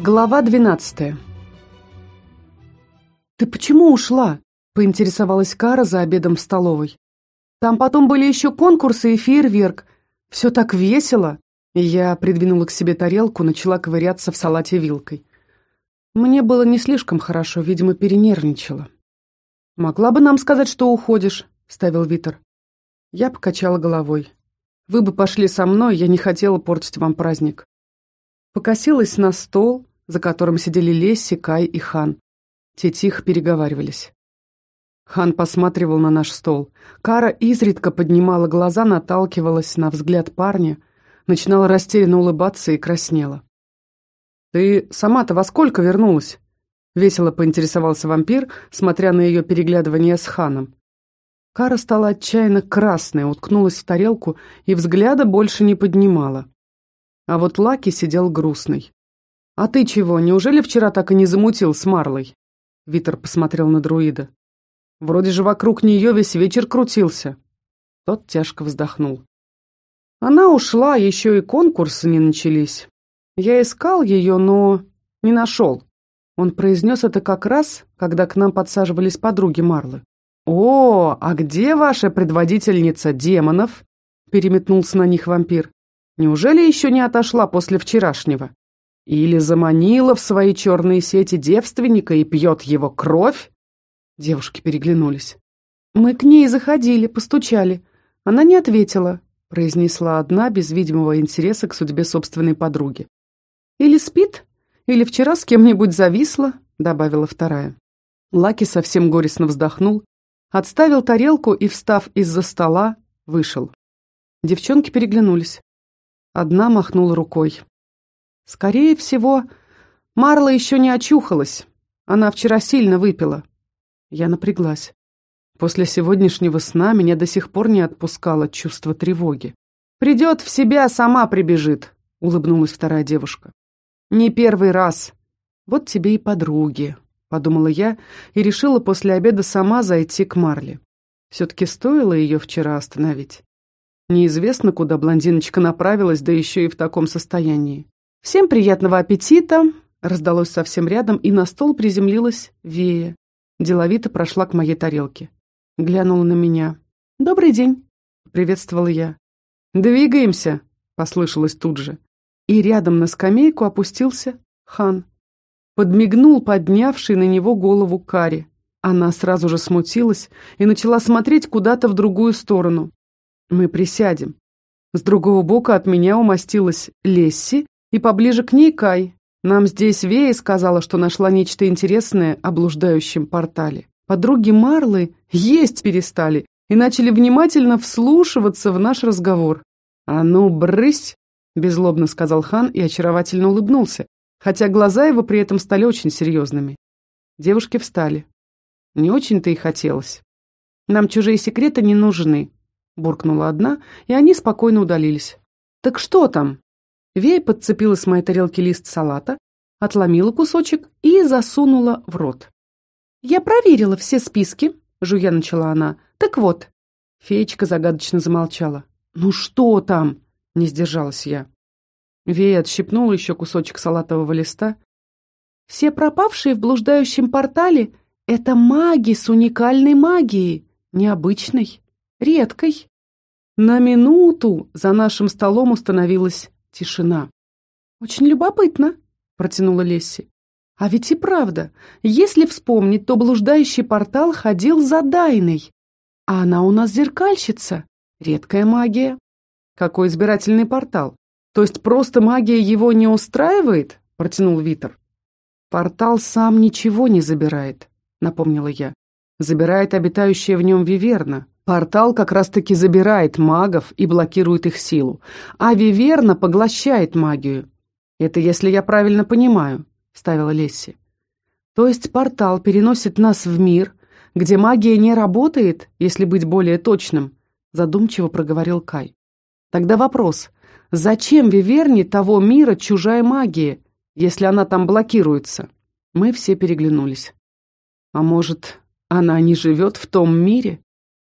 Глава двенадцатая. «Ты почему ушла?» — поинтересовалась Кара за обедом в столовой. «Там потом были еще конкурсы и фейерверк. Все так весело!» Я придвинула к себе тарелку, начала ковыряться в салате вилкой. Мне было не слишком хорошо, видимо, перенервничала. «Могла бы нам сказать, что уходишь?» — ставил Витер. Я покачала головой. «Вы бы пошли со мной, я не хотела портить вам праздник». Покосилась на стол, за которым сидели Лесси, Кай и Хан. Те тихо переговаривались. Хан посматривал на наш стол. Кара изредка поднимала глаза, наталкивалась на взгляд парня, начинала растерянно улыбаться и краснела. «Ты сама-то во сколько вернулась?» Весело поинтересовался вампир, смотря на ее переглядывание с Ханом. Кара стала отчаянно красной, уткнулась в тарелку и взгляда больше не поднимала. А вот Лаки сидел грустный. «А ты чего, неужели вчера так и не замутил с Марлой?» Витер посмотрел на друида. «Вроде же вокруг нее весь вечер крутился». Тот тяжко вздохнул. «Она ушла, еще и конкурсы не начались. Я искал ее, но не нашел». Он произнес это как раз, когда к нам подсаживались подруги Марлы. «О, а где ваша предводительница демонов?» переметнулся на них вампир. «Неужели еще не отошла после вчерашнего?» Или заманила в свои черные сети девственника и пьет его кровь? Девушки переглянулись. «Мы к ней заходили, постучали. Она не ответила», — произнесла одна без видимого интереса к судьбе собственной подруги. «Или спит, или вчера с кем-нибудь зависла», — добавила вторая. Лаки совсем горестно вздохнул, отставил тарелку и, встав из-за стола, вышел. Девчонки переглянулись. Одна махнула рукой. Скорее всего, Марла еще не очухалась. Она вчера сильно выпила. Я напряглась. После сегодняшнего сна меня до сих пор не отпускало чувство тревоги. «Придет в себя, сама прибежит», — улыбнулась вторая девушка. «Не первый раз. Вот тебе и подруги», — подумала я и решила после обеда сама зайти к Марле. Все-таки стоило ее вчера остановить. Неизвестно, куда блондиночка направилась, да еще и в таком состоянии. «Всем приятного аппетита!» Раздалось совсем рядом, и на стол приземлилась Вея. Деловито прошла к моей тарелке. Глянула на меня. «Добрый день!» — приветствовала я. «Двигаемся!» — послышалось тут же. И рядом на скамейку опустился хан. Подмигнул поднявший на него голову Кари. Она сразу же смутилась и начала смотреть куда-то в другую сторону. «Мы присядем». С другого бока от меня умостилась Лесси и поближе к ней Кай. Нам здесь Вея сказала, что нашла нечто интересное о блуждающем портале. Подруги Марлы есть перестали и начали внимательно вслушиваться в наш разговор. «А ну, брысь!» — беззлобно сказал хан и очаровательно улыбнулся, хотя глаза его при этом стали очень серьезными. Девушки встали. Не очень-то и хотелось. «Нам чужие секреты не нужны», — буркнула одна, и они спокойно удалились. «Так что там?» Вея подцепила с моей тарелки лист салата, отломила кусочек и засунула в рот. «Я проверила все списки», — жуя начала она. «Так вот». Феечка загадочно замолчала. «Ну что там?» — не сдержалась я. Вея отщипнула еще кусочек салатового листа. «Все пропавшие в блуждающем портале — это маги с уникальной магией, необычной, редкой». На минуту за нашим столом установилась Тишина. «Очень любопытно», — протянула Лесси. «А ведь и правда, если вспомнить, то блуждающий портал ходил за Дайной. А она у нас зеркальщица. Редкая магия». «Какой избирательный портал? То есть просто магия его не устраивает?» — протянул Витер. «Портал сам ничего не забирает», — напомнила я. «Забирает обитающая в нем Виверна. Портал как раз-таки забирает магов и блокирует их силу, а Виверна поглощает магию. Это если я правильно понимаю, ставила Лесси. То есть портал переносит нас в мир, где магия не работает, если быть более точным, задумчиво проговорил Кай. Тогда вопрос, зачем Виверне того мира чужая магия, если она там блокируется? Мы все переглянулись. А может, она не живет в том мире?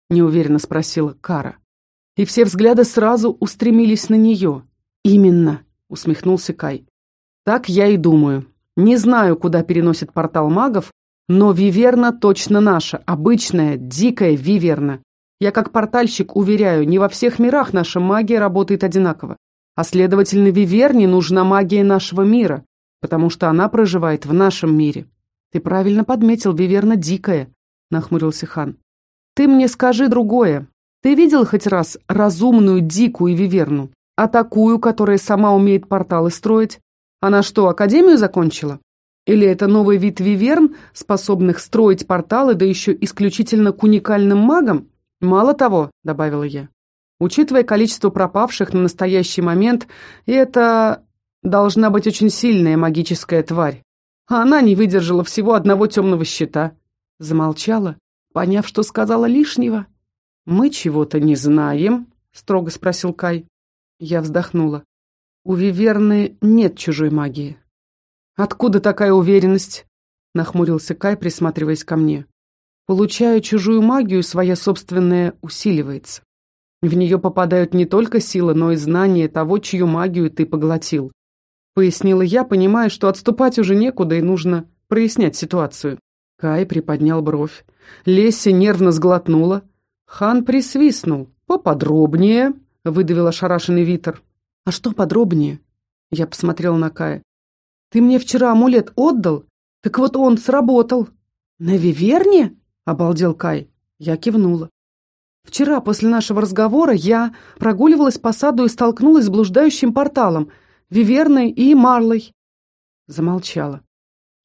Неуверенно спросила Кара. И все взгляды сразу устремились на нее. Именно, усмехнулся Кай. Так я и думаю. Не знаю, куда переносит портал магов, но Виверна точно наша, обычная, дикая Виверна. Я как портальщик уверяю, не во всех мирах наша магия работает одинаково. А следовательно, Виверне нужна магия нашего мира, потому что она проживает в нашем мире. Ты правильно подметил, Виверна дикая, нахмурился хан. Ты мне скажи другое. Ты видел хоть раз разумную дикую Виверну? А такую, которая сама умеет порталы строить? Она что, академию закончила? Или это новый вид виверн, способных строить порталы, да еще исключительно к уникальным магам? Мало того, добавила я, учитывая количество пропавших на настоящий момент, это должна быть очень сильная магическая тварь. А она не выдержала всего одного темного щита. Замолчала, поняв, что сказала лишнего. «Мы чего-то не знаем?» — строго спросил Кай. Я вздохнула. «У Виверны нет чужой магии». «Откуда такая уверенность?» — нахмурился Кай, присматриваясь ко мне. «Получая чужую магию, своя собственная усиливается. В нее попадают не только сила, но и знание того, чью магию ты поглотил». Пояснила я, понимая, что отступать уже некуда и нужно прояснять ситуацию. Кай приподнял бровь. Лесси нервно сглотнула, Хан присвистнул. «Поподробнее», — выдавил ошарашенный Витер. «А что подробнее?» Я посмотрел на Кая. «Ты мне вчера амулет отдал? Так вот он сработал». «На Виверне?» — обалдел Кай. Я кивнула. «Вчера, после нашего разговора, я прогуливалась по саду и столкнулась с блуждающим порталом, Виверной и Марлой». Замолчала.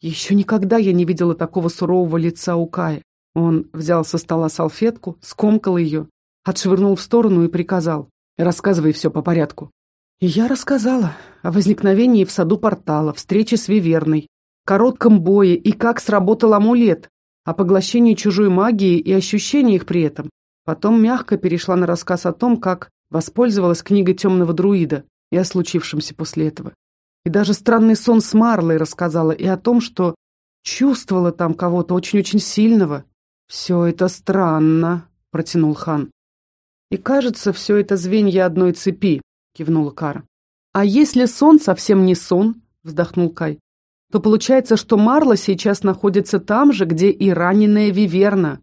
Еще никогда я не видела такого сурового лица у Кая. Он взял со стола салфетку, скомкал ее, отшвырнул в сторону и приказал. «Рассказывай все по порядку». И я рассказала о возникновении в саду портала, встрече с Виверной, коротком бое и как сработал амулет, о поглощении чужой магии и ощущениях при этом. Потом мягко перешла на рассказ о том, как воспользовалась книгой темного друида и о случившемся после этого. И даже странный сон с Марлой рассказала и о том, что чувствовала там кого-то очень-очень сильного, «Все это странно», — протянул хан. «И кажется, все это звенья одной цепи», — кивнула Кара. «А если сон совсем не сон», — вздохнул Кай, «то получается, что Марла сейчас находится там же, где и раненая Виверна,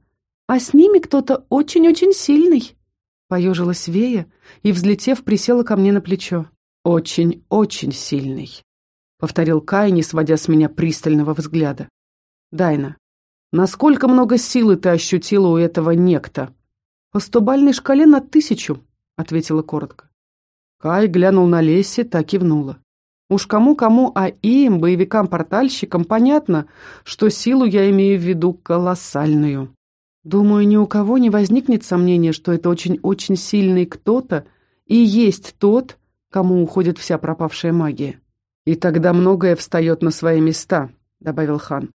а с ними кто-то очень-очень сильный», — поежилась Вея и, взлетев, присела ко мне на плечо. «Очень-очень сильный», — повторил Кай, не сводя с меня пристального взгляда. «Дайна, Насколько много силы ты ощутила у этого некто? По стобальной шкале на тысячу, ответила коротко. Кай глянул на Лесси, так кивнула. Уж кому-кому, а им, боевикам-портальщикам, понятно, что силу я имею в виду колоссальную. Думаю, ни у кого не возникнет сомнения, что это очень-очень сильный кто-то и есть тот, кому уходит вся пропавшая магия. И тогда многое встает на свои места, добавил хан.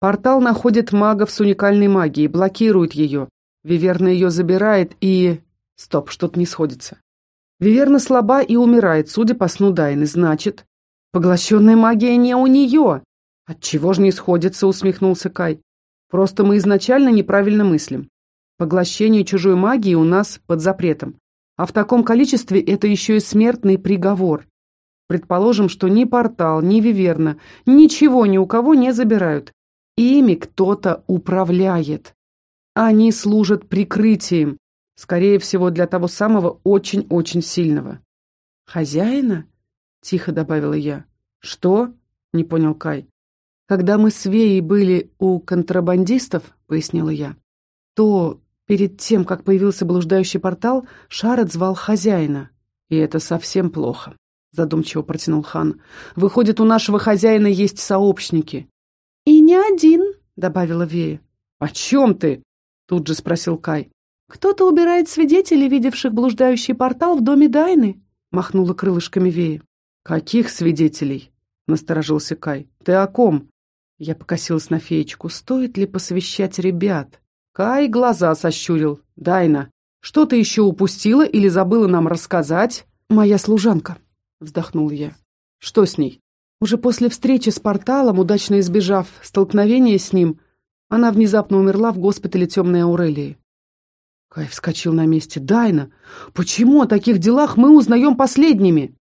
Портал находит магов с уникальной магией, блокирует ее. Виверна ее забирает и... Стоп, что-то не сходится. Виверна слаба и умирает, судя по сну Дайны. Значит, поглощенная магия не у нее. Отчего же не сходится, усмехнулся Кай. Просто мы изначально неправильно мыслим. Поглощение чужой магии у нас под запретом. А в таком количестве это еще и смертный приговор. Предположим, что ни портал, ни Виверна ничего ни у кого не забирают. Ими кто-то управляет. Они служат прикрытием, скорее всего, для того самого очень-очень сильного. «Хозяина?» — тихо добавила я. «Что?» — не понял Кай. «Когда мы с Веей были у контрабандистов, — пояснила я, — то перед тем, как появился блуждающий портал, Шарет звал хозяина. И это совсем плохо», — задумчиво протянул хан. «Выходит, у нашего хозяина есть сообщники. «И не один», — добавила Вея. «О чем ты?» — тут же спросил Кай. «Кто-то убирает свидетелей, видевших блуждающий портал в доме Дайны», — махнула крылышками Вея. «Каких свидетелей?» — насторожился Кай. «Ты о ком?» Я покосилась на феечку. «Стоит ли посвящать ребят?» Кай глаза сощурил. «Дайна, что ты еще упустила или забыла нам рассказать?» «Моя служанка», — вздохнул я. «Что с ней?» Уже после встречи с порталом, удачно избежав столкновения с ним, она внезапно умерла в госпитале Темной Аурелии. Кай вскочил на месте. «Дайна, почему о таких делах мы узнаем последними?»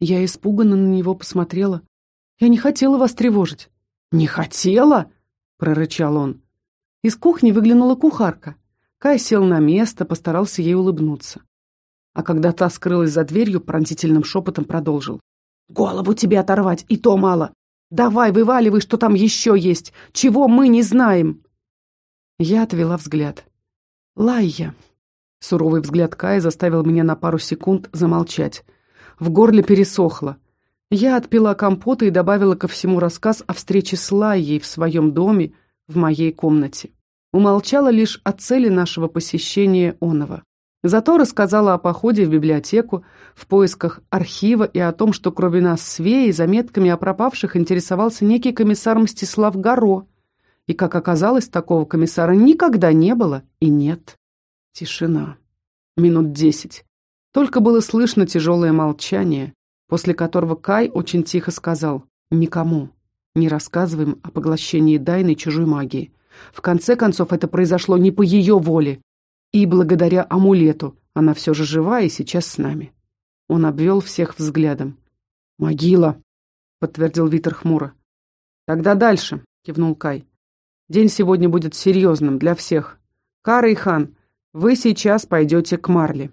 Я испуганно на него посмотрела. Я не хотела вас тревожить». «Не хотела?» — прорычал он. Из кухни выглянула кухарка. Кай сел на место, постарался ей улыбнуться. А когда та скрылась за дверью, пронзительным шепотом продолжил. «Голову тебе оторвать, и то мало. Давай, вываливай, что там еще есть, чего мы не знаем!» Я отвела взгляд. «Лайя!» Суровый взгляд Кая заставил меня на пару секунд замолчать. В горле пересохло. Я отпила компота и добавила ко всему рассказ о встрече с Лайей в своем доме, в моей комнате. Умолчала лишь о цели нашего посещения Онова. Зато рассказала о походе в библиотеку, в поисках архива и о том, что кроме нас с Веей заметками о пропавших интересовался некий комиссар Мстислав Горо. И, как оказалось, такого комиссара никогда не было и нет. Тишина. Минут десять. Только было слышно тяжелое молчание, после которого Кай очень тихо сказал «Никому не рассказываем о поглощении Дайны чужой магии. В конце концов, это произошло не по ее воле, и благодаря амулету она все же жива и сейчас с нами. Он обвел всех взглядом. «Могила», — подтвердил Витер хмуро. «Тогда дальше», — кивнул Кай. «День сегодня будет серьезным для всех. Кара и Хан, вы сейчас пойдете к Марли.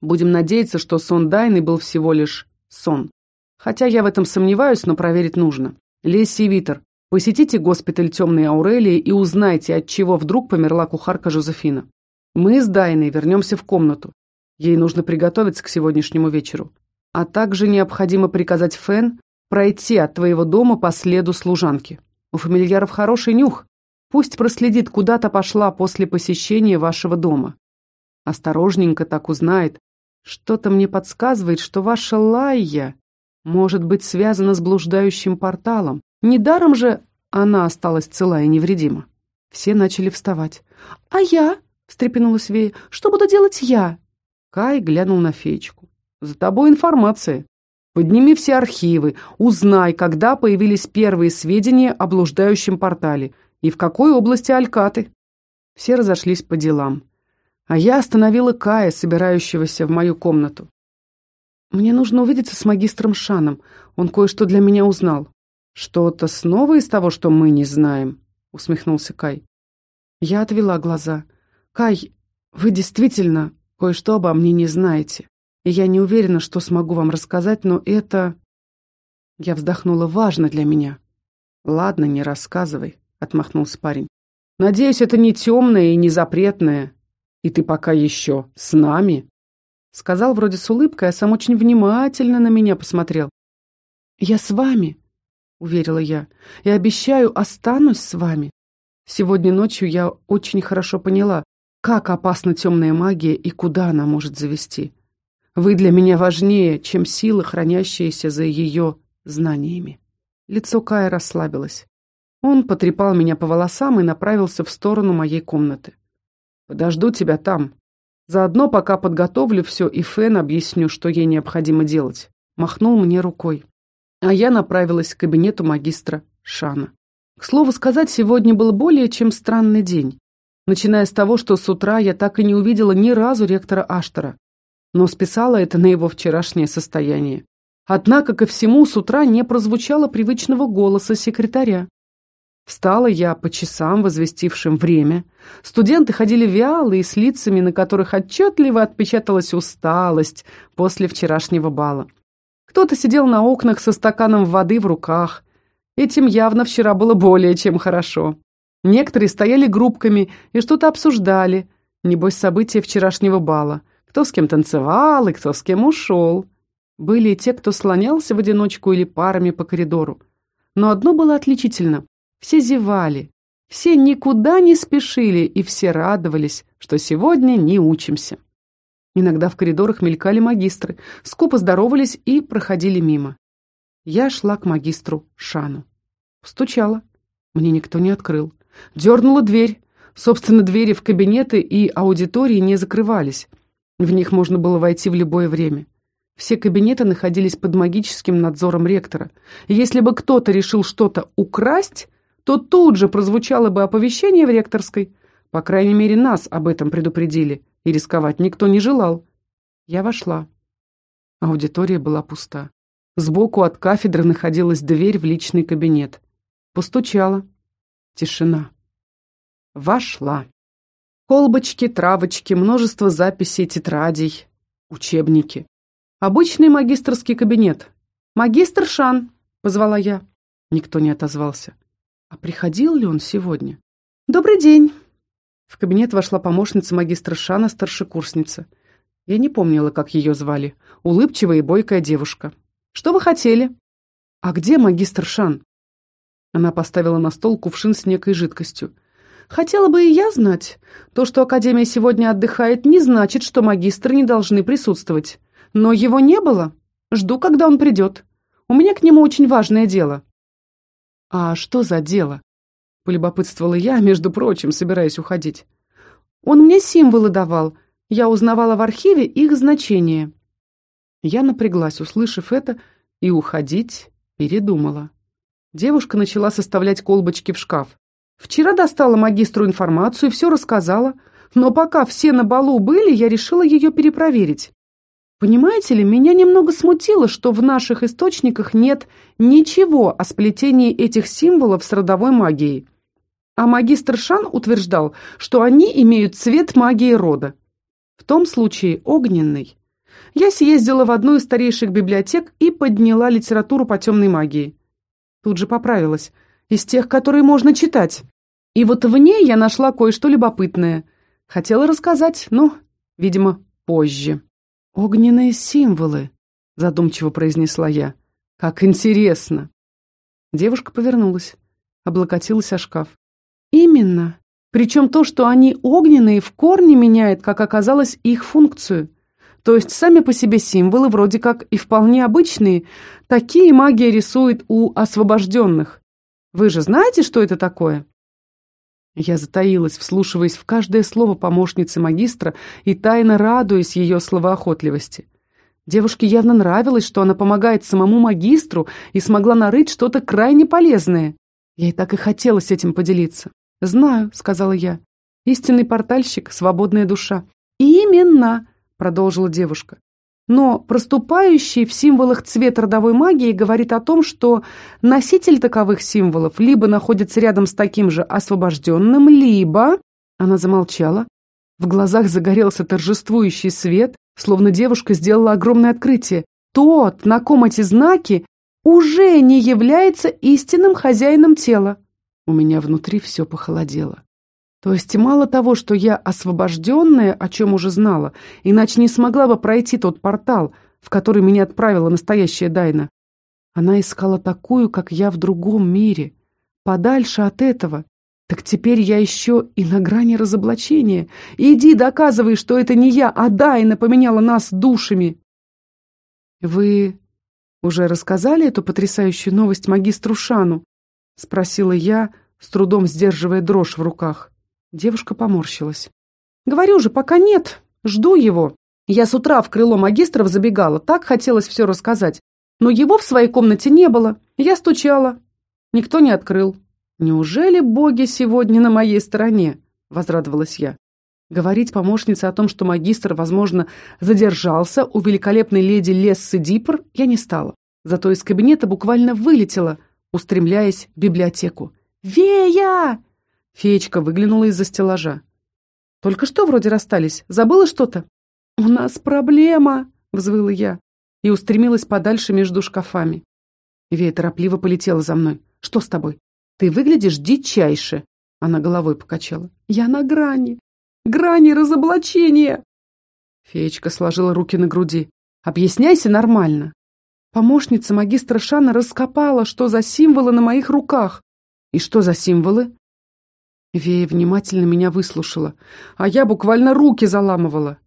Будем надеяться, что сон Дайны был всего лишь сон. Хотя я в этом сомневаюсь, но проверить нужно. Лесси Витер, посетите госпиталь Темной Аурелии и узнайте, от чего вдруг померла кухарка Жозефина. Мы с Дайной вернемся в комнату. Ей нужно приготовиться к сегодняшнему вечеру. А также необходимо приказать Фен пройти от твоего дома по следу служанки. У фамильяров хороший нюх. Пусть проследит, куда-то пошла после посещения вашего дома. Осторожненько так узнает. Что-то мне подсказывает, что ваша Лайя может быть связана с блуждающим порталом. Недаром же она осталась цела и невредима. Все начали вставать. «А я?» встрепенулась Вея. «Что буду делать я?» Кай глянул на феечку. «За тобой информация. Подними все архивы, узнай, когда появились первые сведения о блуждающем портале и в какой области Алькаты». Все разошлись по делам. А я остановила Кая, собирающегося в мою комнату. «Мне нужно увидеться с магистром Шаном. Он кое-что для меня узнал». «Что-то снова из того, что мы не знаем?» — усмехнулся Кай. Я отвела глаза. «Кай, вы действительно кое-что обо мне не знаете, и я не уверена, что смогу вам рассказать, но это...» Я вздохнула, важно для меня. «Ладно, не рассказывай», — отмахнулся парень. «Надеюсь, это не темное и не запретное, и ты пока еще с нами?» Сказал вроде с улыбкой, а сам очень внимательно на меня посмотрел. «Я с вами», — уверила я, — «и обещаю, останусь с вами. Сегодня ночью я очень хорошо поняла, как опасна темная магия и куда она может завести? Вы для меня важнее, чем силы, хранящиеся за ее знаниями. Лицо Кая расслабилось. Он потрепал меня по волосам и направился в сторону моей комнаты. «Подожду тебя там. Заодно пока подготовлю все и Фен объясню, что ей необходимо делать». Махнул мне рукой. А я направилась к кабинету магистра Шана. К слову сказать, сегодня был более чем странный день начиная с того, что с утра я так и не увидела ни разу ректора Аштера, но списала это на его вчерашнее состояние. Однако ко всему с утра не прозвучало привычного голоса секретаря. Встала я по часам, возвестившим время. Студенты ходили вялые, с лицами, на которых отчетливо отпечаталась усталость после вчерашнего бала. Кто-то сидел на окнах со стаканом воды в руках. Этим явно вчера было более чем хорошо. Некоторые стояли группками и что-то обсуждали, небось события вчерашнего бала. Кто с кем танцевал и кто с кем ушел. Были и те, кто слонялся в одиночку или парами по коридору. Но одно было отличительно. Все зевали, все никуда не спешили и все радовались, что сегодня не учимся. Иногда в коридорах мелькали магистры, скупо здоровались и проходили мимо. Я шла к магистру Шану. Стучала. Мне никто не открыл. Дернула дверь. Собственно, двери в кабинеты и аудитории не закрывались. В них можно было войти в любое время. Все кабинеты находились под магическим надзором ректора. И если бы кто-то решил что-то украсть, то тут же прозвучало бы оповещение в ректорской. По крайней мере, нас об этом предупредили, и рисковать никто не желал. Я вошла. Аудитория была пуста. Сбоку от кафедры находилась дверь в личный кабинет. Постучала. Тишина. Вошла. Колбочки, травочки, множество записей, тетрадей, учебники. Обычный магистрский кабинет. «Магистр Шан!» — позвала я. Никто не отозвался. А приходил ли он сегодня? «Добрый день!» В кабинет вошла помощница магистра Шана, старшекурсница. Я не помнила, как ее звали. Улыбчивая и бойкая девушка. «Что вы хотели?» «А где магистр Шан?» Она поставила на стол кувшин с некой жидкостью. Хотела бы и я знать. То, что Академия сегодня отдыхает, не значит, что магистры не должны присутствовать. Но его не было. Жду, когда он придет. У меня к нему очень важное дело». «А что за дело?» — полюбопытствовала я, между прочим, собираясь уходить. «Он мне символы давал. Я узнавала в архиве их значение». Я напряглась, услышав это, и уходить передумала. Девушка начала составлять колбочки в шкаф. Вчера достала магистру информацию, все рассказала, но пока все на балу были, я решила ее перепроверить. Понимаете ли, меня немного смутило, что в наших источниках нет ничего о сплетении этих символов с родовой магией. А магистр Шан утверждал, что они имеют цвет магии рода. В том случае огненный. Я съездила в одну из старейших библиотек и подняла литературу по темной магии. Тут же поправилась – из тех, которые можно читать. И вот в ней я нашла кое-что любопытное. Хотела рассказать, но, видимо, позже. «Огненные символы», — задумчиво произнесла я. «Как интересно!» Девушка повернулась, облокотилась о шкаф. «Именно. Причем то, что они огненные, в корне меняет, как оказалось, их функцию. То есть сами по себе символы, вроде как и вполне обычные, такие магия рисует у освобожденных. Вы же знаете, что это такое?» Я затаилась, вслушиваясь в каждое слово помощницы магистра и тайно радуясь ее словоохотливости. Девушке явно нравилось, что она помогает самому магистру и смогла нарыть что-то крайне полезное. И так и хотела с этим поделиться. «Знаю», — сказала я. «Истинный портальщик — свободная душа». «Именно», — продолжила девушка. Но проступающий в символах цвет родовой магии говорит о том, что носитель таковых символов либо находится рядом с таким же освобожденным, либо... Она замолчала. В глазах загорелся торжествующий свет, словно девушка сделала огромное открытие. Тот, на ком эти знаки, уже не является истинным хозяином тела. У меня внутри все похолодело. То есть мало того, что я освобожденная, о чем уже знала, иначе не смогла бы пройти тот портал, в который меня отправила настоящая Дайна. Она искала такую, как я в другом мире, подальше от этого. Так теперь я еще и на грани разоблачения. Иди доказывай, что это не я, а Дайна поменяла нас душами. Вы уже рассказали эту потрясающую новость магистру Шану? Спросила я, с трудом сдерживая дрожь в руках. Девушка поморщилась. «Говорю же, пока нет. Жду его. Я с утра в крыло магистров забегала, так хотелось все рассказать. Но его в своей комнате не было. Я стучала. Никто не открыл. Неужели боги сегодня на моей стороне?» — возрадовалась я. Говорить помощнице о том, что магистр, возможно, задержался у великолепной леди Лессы Диппер, я не стала. Зато из кабинета буквально вылетела, устремляясь в библиотеку. «Вея!» Феечка выглянула из-за стеллажа. «Только что вроде расстались. Забыла что-то?» «У нас проблема!» — взвыла я и устремилась подальше между шкафами. Вея торопливо полетела за мной. «Что с тобой? Ты выглядишь дичайше!» Она головой покачала. «Я на грани! Грани разоблачения!» Феечка сложила руки на груди. «Объясняйся нормально!» Помощница магистра Шана раскопала, что за символы на моих руках. «И что за символы?» Вея внимательно меня выслушала, а я буквально руки заламывала.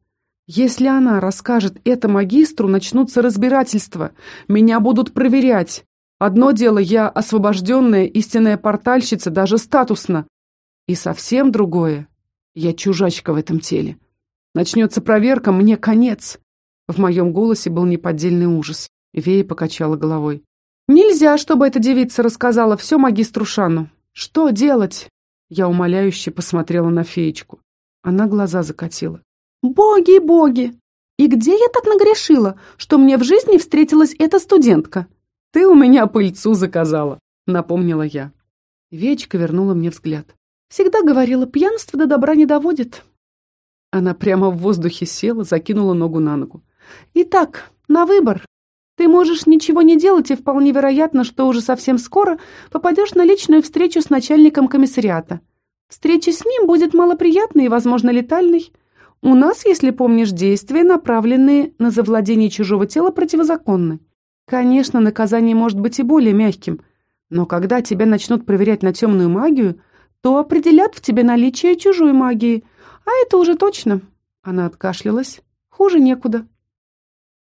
Если она расскажет это магистру, начнутся разбирательства. Меня будут проверять. Одно дело, я освобожденная истинная портальщица, даже статусно. И совсем другое. Я чужачка в этом теле. Начнется проверка, мне конец. В моем голосе был неподдельный ужас. Вея покачала головой. Нельзя, чтобы эта девица рассказала все магистру Шану. Что делать? Я умоляюще посмотрела на феечку. Она глаза закатила. «Боги, боги! И где я так нагрешила, что мне в жизни встретилась эта студентка? Ты у меня пыльцу заказала, напомнила я. Вечка вернула мне взгляд. Всегда говорила, пьянство до добра не доводит. Она прямо в воздухе села, закинула ногу на ногу. Итак, на выбор. Ты можешь ничего не делать, и вполне вероятно, что уже совсем скоро попадешь на личную встречу с начальником комиссариата. Встреча с ним будет малоприятной и, возможно, летальной. У нас, если помнишь, действия, направленные на завладение чужого тела, противозаконны. Конечно, наказание может быть и более мягким, но когда тебя начнут проверять на темную магию, то определят в тебе наличие чужой магии, а это уже точно. Она откашлялась. Хуже некуда.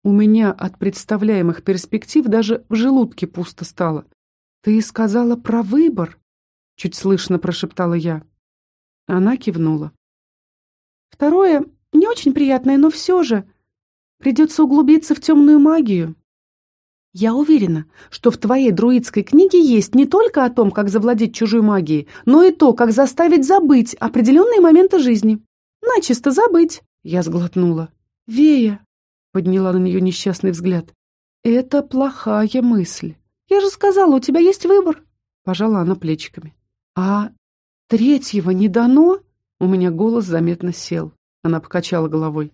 У меня от представляемых перспектив даже в желудке пусто стало. «Ты сказала про выбор?» — чуть слышно прошептала я. Она кивнула. Второе, не очень приятное, но все же. Придется углубиться в темную магию. Я уверена, что в твоей друидской книге есть не только о том, как завладеть чужой магией, но и то, как заставить забыть определенные моменты жизни. Начисто забыть. Я сглотнула. Вея, подняла на нее несчастный взгляд. Это плохая мысль. Я же сказала, у тебя есть выбор. Пожала она плечиками. А третьего не дано? У меня голос заметно сел. Она покачала головой.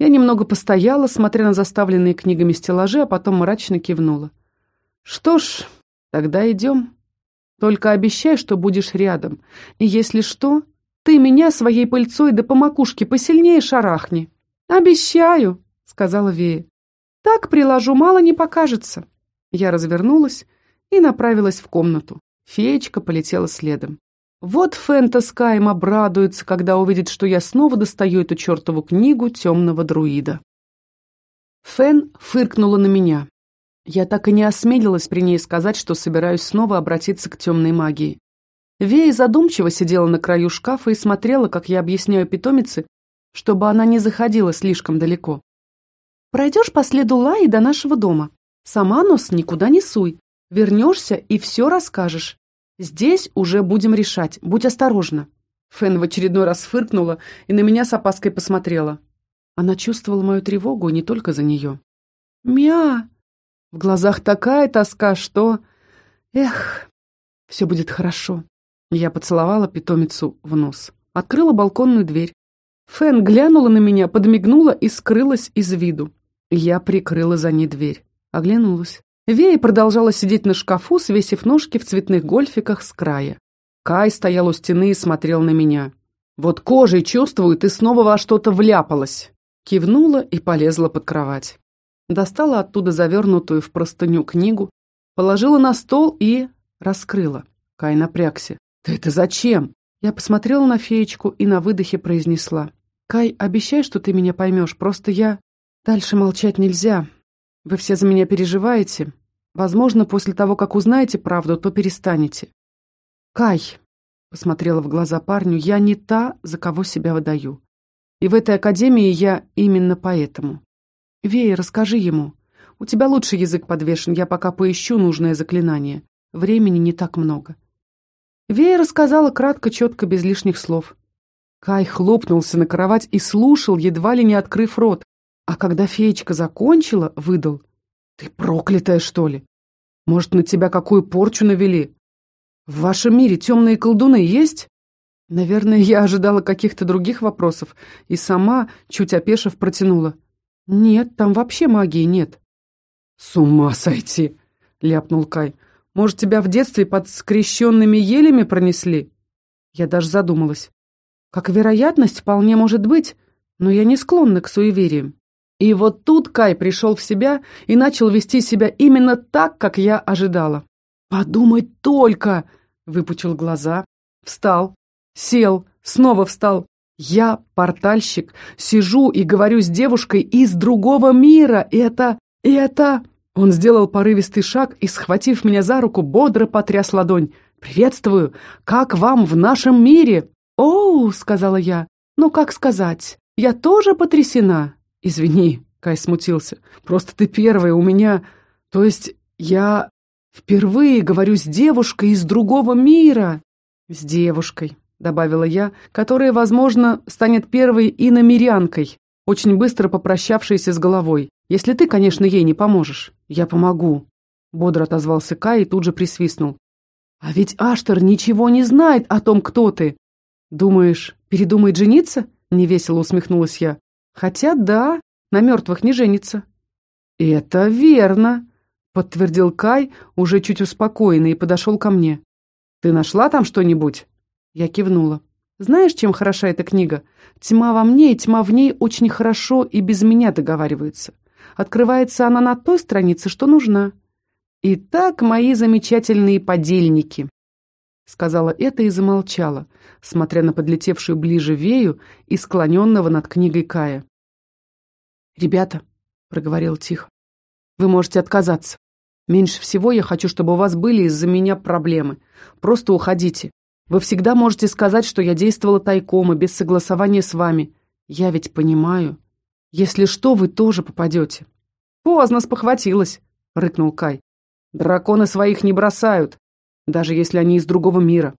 Я немного постояла, смотря на заставленные книгами стеллажи, а потом мрачно кивнула. «Что ж, тогда идем. Только обещай, что будешь рядом. И если что, ты меня своей пыльцой да по макушке посильнее шарахни». «Обещаю», — сказала Вея. «Так приложу, мало не покажется». Я развернулась и направилась в комнату. Феечка полетела следом. Вот Фэнтас Кайм обрадуется, когда увидит, что я снова достаю эту чертову книгу темного друида. Фэн фыркнула на меня. Я так и не осмелилась при ней сказать, что собираюсь снова обратиться к темной магии. Вея задумчиво сидела на краю шкафа и смотрела, как я объясняю питомице, чтобы она не заходила слишком далеко. «Пройдешь по следу Лаи до нашего дома. Сама нос никуда не суй. Вернешься и все расскажешь. Здесь уже будем решать. Будь осторожна. Фэн в очередной раз фыркнула и на меня с опаской посмотрела. Она чувствовала мою тревогу не только за нее. «Мя!» В глазах такая тоска, что... Эх, все будет хорошо. Я поцеловала питомицу в нос. Открыла балконную дверь. Фэн глянула на меня, подмигнула и скрылась из виду. Я прикрыла за ней дверь. Оглянулась. Вея продолжала сидеть на шкафу, свесив ножки в цветных гольфиках с края. Кай стоял у стены и смотрел на меня. «Вот кожей чувствую, ты снова во что-то вляпалась!» Кивнула и полезла под кровать. Достала оттуда завернутую в простыню книгу, положила на стол и... раскрыла. Кай напрягся. «Ты это зачем?» Я посмотрела на феечку и на выдохе произнесла. «Кай, обещай, что ты меня поймешь, просто я...» «Дальше молчать нельзя. Вы все за меня переживаете. Возможно, после того, как узнаете правду, то перестанете. Кай, посмотрела в глаза парню, я не та, за кого себя выдаю. И в этой академии я именно поэтому. Вея, расскажи ему. У тебя лучший язык подвешен, я пока поищу нужное заклинание. Времени не так много. Вея рассказала кратко, четко, без лишних слов. Кай хлопнулся на кровать и слушал, едва ли не открыв рот, а когда феечка закончила, выдал. «Ты проклятая, что ли? Может, на тебя какую порчу навели? В вашем мире темные колдуны есть?» Наверное, я ожидала каких-то других вопросов и сама, чуть опешив, протянула. «Нет, там вообще магии нет». «С ума сойти!» — ляпнул Кай. «Может, тебя в детстве под скрещенными елями пронесли?» Я даже задумалась. Как вероятность вполне может быть, но я не склонна к суевериям. И вот тут Кай пришел в себя и начал вести себя именно так, как я ожидала. «Подумать только!» — выпучил глаза, встал, сел, снова встал. «Я, портальщик, сижу и говорю с девушкой из другого мира. Это... это...» Он сделал порывистый шаг и, схватив меня за руку, бодро потряс ладонь. «Приветствую! Как вам в нашем мире?» «Оу!» — сказала я. «Ну, как сказать? Я тоже потрясена!» «Извини», — Кай смутился. «Просто ты первая у меня... То есть я впервые говорю с девушкой из другого мира». «С девушкой», — добавила я, «которая, возможно, станет первой иномерянкой. очень быстро попрощавшаяся с головой. «Если ты, конечно, ей не поможешь». «Я помогу», — бодро отозвался Кай и тут же присвистнул. «А ведь Аштер ничего не знает о том, кто ты». «Думаешь, передумает жениться?» — невесело усмехнулась я. «Хотя да, на мертвых не женится». «Это верно», — подтвердил Кай, уже чуть успокоенный, и подошел ко мне. «Ты нашла там что-нибудь?» Я кивнула. «Знаешь, чем хороша эта книга? Тьма во мне и тьма в ней очень хорошо и без меня договариваются. Открывается она на той странице, что нужна. Итак, мои замечательные подельники». Сказала это и замолчала, смотря на подлетевшую ближе Вею и склоненного над книгой Кая. «Ребята», — проговорил тихо, — «вы можете отказаться. Меньше всего я хочу, чтобы у вас были из-за меня проблемы. Просто уходите. Вы всегда можете сказать, что я действовала тайком и без согласования с вами. Я ведь понимаю. Если что, вы тоже попадете». «Поздно спохватилась», — рыкнул Кай. «Драконы своих не бросают, даже если они из другого мира.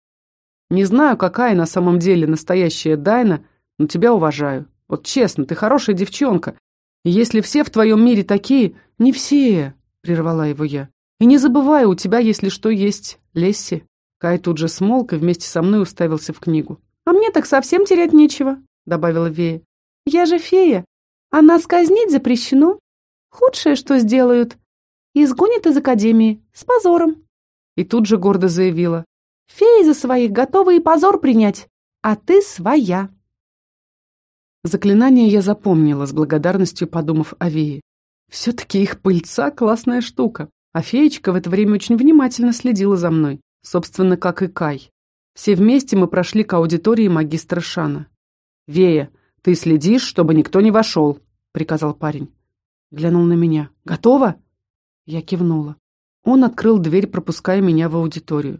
Не знаю, какая на самом деле настоящая Дайна, но тебя уважаю. Вот честно, ты хорошая девчонка. Если все в твоем мире такие, не все, прервала его я. И не забывай, у тебя, если что, есть Лесси. Кай тут же смолк и вместе со мной уставился в книгу. «А мне так совсем терять нечего», — добавила Вея. «Я же фея, а нас казнить запрещено. Худшее, что сделают, изгонят из Академии с позором». И тут же гордо заявила. «Феи за своих готовы и позор принять, а ты своя». Заклинание я запомнила, с благодарностью подумав о Вее. Все-таки их пыльца — классная штука. А феечка в это время очень внимательно следила за мной, собственно, как и Кай. Все вместе мы прошли к аудитории магистра Шана. «Вея, ты следишь, чтобы никто не вошел», — приказал парень. Глянул на меня. «Готово?» Я кивнула. Он открыл дверь, пропуская меня в аудиторию.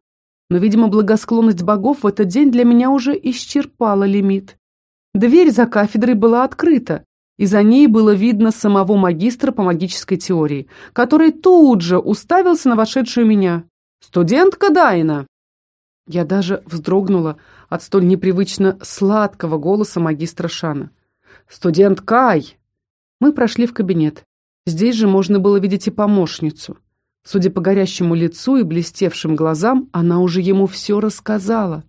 Но, видимо, благосклонность богов в этот день для меня уже исчерпала лимит. Дверь за кафедрой была открыта, и за ней было видно самого магистра по магической теории, который тут же уставился на вошедшую меня. «Студентка Дайна!» Я даже вздрогнула от столь непривычно сладкого голоса магистра Шана. «Студент Кай!» Мы прошли в кабинет. Здесь же можно было видеть и помощницу. Судя по горящему лицу и блестевшим глазам, она уже ему все рассказала.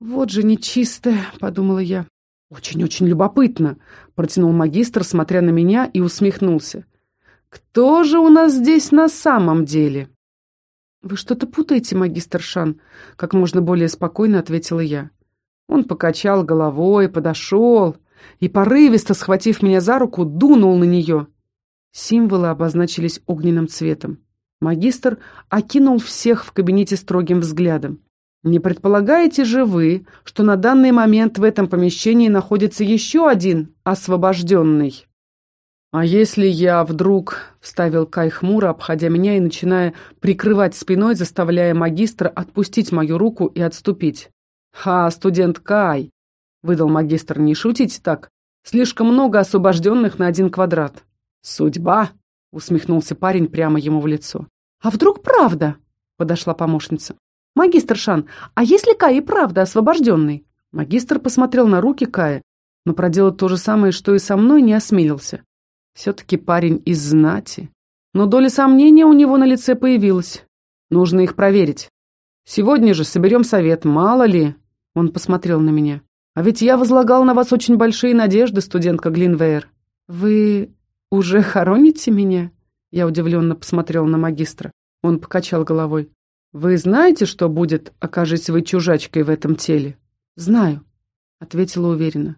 «Вот же нечистая», — подумала я. «Очень-очень любопытно», — протянул магистр, смотря на меня, и усмехнулся. «Кто же у нас здесь на самом деле?» «Вы что-то путаете, магистр Шан», — как можно более спокойно ответила я. Он покачал головой, подошел и, порывисто схватив меня за руку, дунул на нее. Символы обозначились огненным цветом. Магистр окинул всех в кабинете строгим взглядом. «Не предполагаете же вы, что на данный момент в этом помещении находится еще один освобожденный?» «А если я вдруг...» — вставил Кай хмуро, обходя меня и начиная прикрывать спиной, заставляя магистра отпустить мою руку и отступить. «Ха, студент Кай!» — выдал магистр. «Не шутите так. Слишком много освобожденных на один квадрат». «Судьба!» — усмехнулся парень прямо ему в лицо. «А вдруг правда?» — подошла помощница. «Магистр Шан, а если Кай и правда освобожденный?» Магистр посмотрел на руки Кая, но проделать то же самое, что и со мной, не осмелился. Все-таки парень из знати. Но доля сомнения у него на лице появилась. Нужно их проверить. Сегодня же соберем совет, мало ли. Он посмотрел на меня. А ведь я возлагал на вас очень большие надежды, студентка Глинвейр. Вы уже хороните меня? Я удивленно посмотрела на магистра. Он покачал головой. «Вы знаете, что будет, окажись вы чужачкой в этом теле?» «Знаю», — ответила уверенно.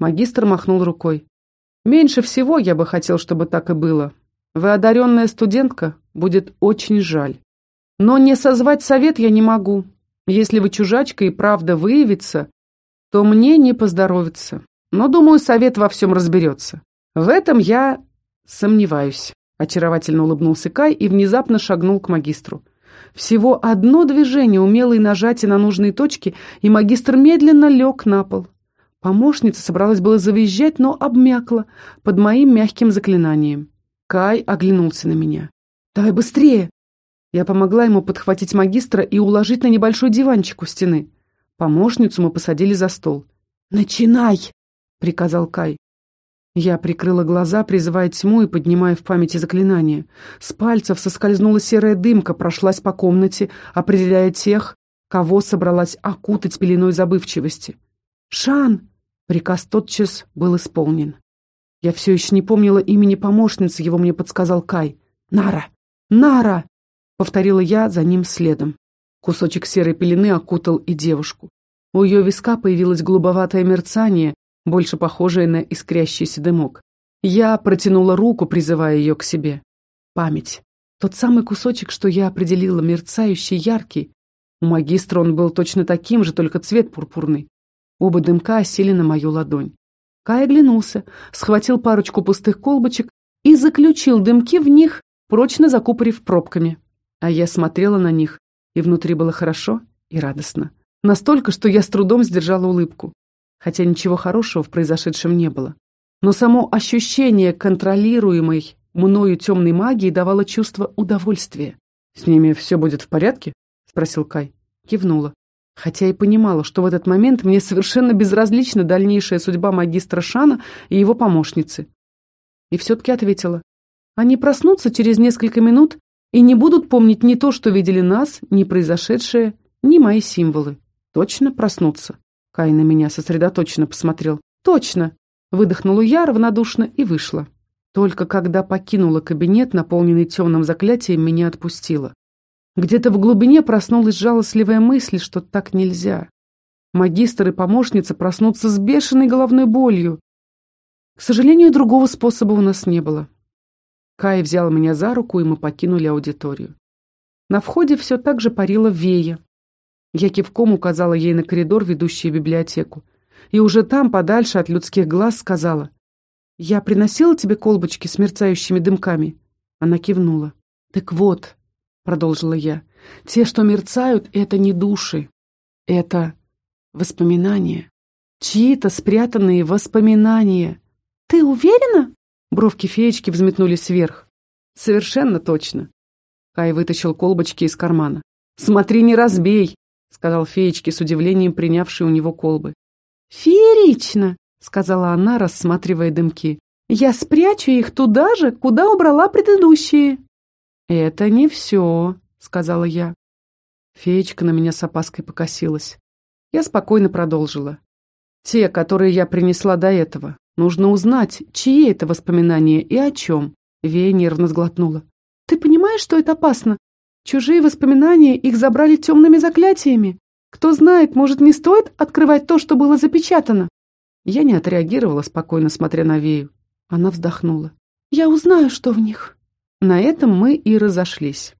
Магистр махнул рукой. «Меньше всего я бы хотел, чтобы так и было. Вы одаренная студентка, будет очень жаль. Но не созвать совет я не могу. Если вы чужачка и правда выявится, то мне не поздоровится. Но, думаю, совет во всем разберется. В этом я сомневаюсь». Очаровательно улыбнулся Кай и внезапно шагнул к магистру. Всего одно движение, умелое нажатие на нужные точки, и магистр медленно лег на пол. Помощница собралась было завизжать, но обмякла под моим мягким заклинанием. Кай оглянулся на меня. «Давай быстрее!» Я помогла ему подхватить магистра и уложить на небольшой диванчик у стены. Помощницу мы посадили за стол. «Начинай!» — приказал Кай. Я прикрыла глаза, призывая тьму и поднимая в памяти заклинание. С пальцев соскользнула серая дымка, прошлась по комнате, определяя тех, кого собралась окутать пеленой забывчивости. «Шан!» — приказ тотчас был исполнен. Я все еще не помнила имени помощницы, его мне подсказал Кай. «Нара! Нара!» — повторила я за ним следом. Кусочек серой пелены окутал и девушку. У ее виска появилось голубоватое мерцание, больше похожее на искрящийся дымок. Я протянула руку, призывая ее к себе. Память. Тот самый кусочек, что я определила, мерцающий, яркий. У магистра он был точно таким же, только цвет пурпурный. Оба дымка осели на мою ладонь. Кай оглянулся, схватил парочку пустых колбочек и заключил дымки в них, прочно закупорив пробками. А я смотрела на них, и внутри было хорошо и радостно. Настолько, что я с трудом сдержала улыбку хотя ничего хорошего в произошедшем не было. Но само ощущение контролируемой мною темной магии давало чувство удовольствия. «С ними все будет в порядке?» — спросил Кай. Кивнула. Хотя и понимала, что в этот момент мне совершенно безразлична дальнейшая судьба магистра Шана и его помощницы. И все-таки ответила. Они проснутся через несколько минут и не будут помнить ни то, что видели нас, ни произошедшее, ни мои символы. Точно проснутся. Кай на меня сосредоточенно посмотрел. «Точно!» Выдохнула я равнодушно и вышла. Только когда покинула кабинет, наполненный темным заклятием, меня отпустило. Где-то в глубине проснулась жалостливая мысль, что так нельзя. Магистр и помощница проснутся с бешеной головной болью. К сожалению, другого способа у нас не было. Кай взял меня за руку, и мы покинули аудиторию. На входе все так же парила Вея, я кивком указала ей на коридор, ведущий в библиотеку. И уже там, подальше от людских глаз, сказала. «Я приносила тебе колбочки с мерцающими дымками?» Она кивнула. «Так вот», — продолжила я, — «те, что мерцают, это не души. Это воспоминания. Чьи-то спрятанные воспоминания. Ты уверена?» Бровки феечки взметнулись вверх. «Совершенно точно». Кай вытащил колбочки из кармана. «Смотри, не разбей!» — сказал феечке с удивлением принявший у него колбы. «Феерично!» — сказала она, рассматривая дымки. «Я спрячу их туда же, куда убрала предыдущие». «Это не все», — сказала я. Феечка на меня с опаской покосилась. Я спокойно продолжила. «Те, которые я принесла до этого. Нужно узнать, чьи это воспоминания и о чем». Вея нервно сглотнула. «Ты понимаешь, что это опасно? Чужие воспоминания их забрали темными заклятиями. Кто знает, может, не стоит открывать то, что было запечатано?» Я не отреагировала, спокойно смотря на Вею. Она вздохнула. «Я узнаю, что в них». На этом мы и разошлись.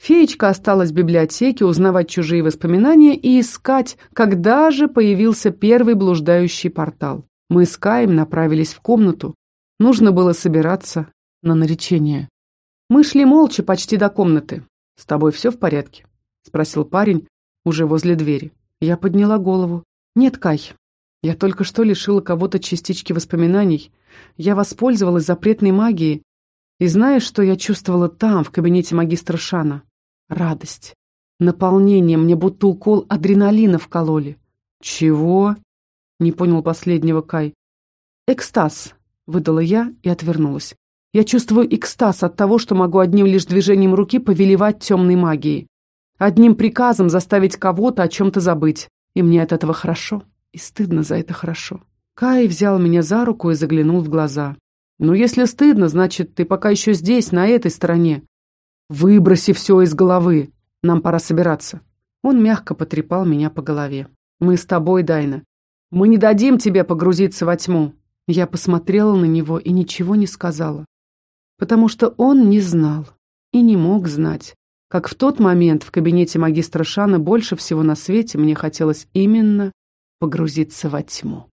Феечка осталась в библиотеке узнавать чужие воспоминания и искать, когда же появился первый блуждающий портал. Мы с Каем направились в комнату. Нужно было собираться на наречение. Мы шли молча почти до комнаты. «С тобой все в порядке?» — спросил парень уже возле двери. Я подняла голову. «Нет, Кай, я только что лишила кого-то частички воспоминаний. Я воспользовалась запретной магией. И знаешь, что я чувствовала там, в кабинете магистра Шана? Радость. Наполнение, мне будто укол адреналина вкололи». «Чего?» — не понял последнего Кай. «Экстаз», — выдала я и отвернулась. Я чувствую экстаз от того, что могу одним лишь движением руки повелевать темной магией. Одним приказом заставить кого-то о чем-то забыть. И мне от этого хорошо. И стыдно за это хорошо. Кай взял меня за руку и заглянул в глаза. «Ну, если стыдно, значит, ты пока еще здесь, на этой стороне. Выброси все из головы. Нам пора собираться». Он мягко потрепал меня по голове. «Мы с тобой, Дайна. Мы не дадим тебе погрузиться во тьму». Я посмотрела на него и ничего не сказала потому что он не знал и не мог знать, как в тот момент в кабинете магистра Шана больше всего на свете мне хотелось именно погрузиться во тьму.